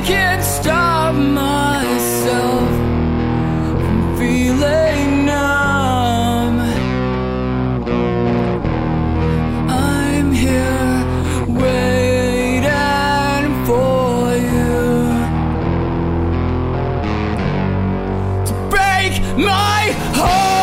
can't stop myself from feeling numb. I'm here waiting for you to break my heart.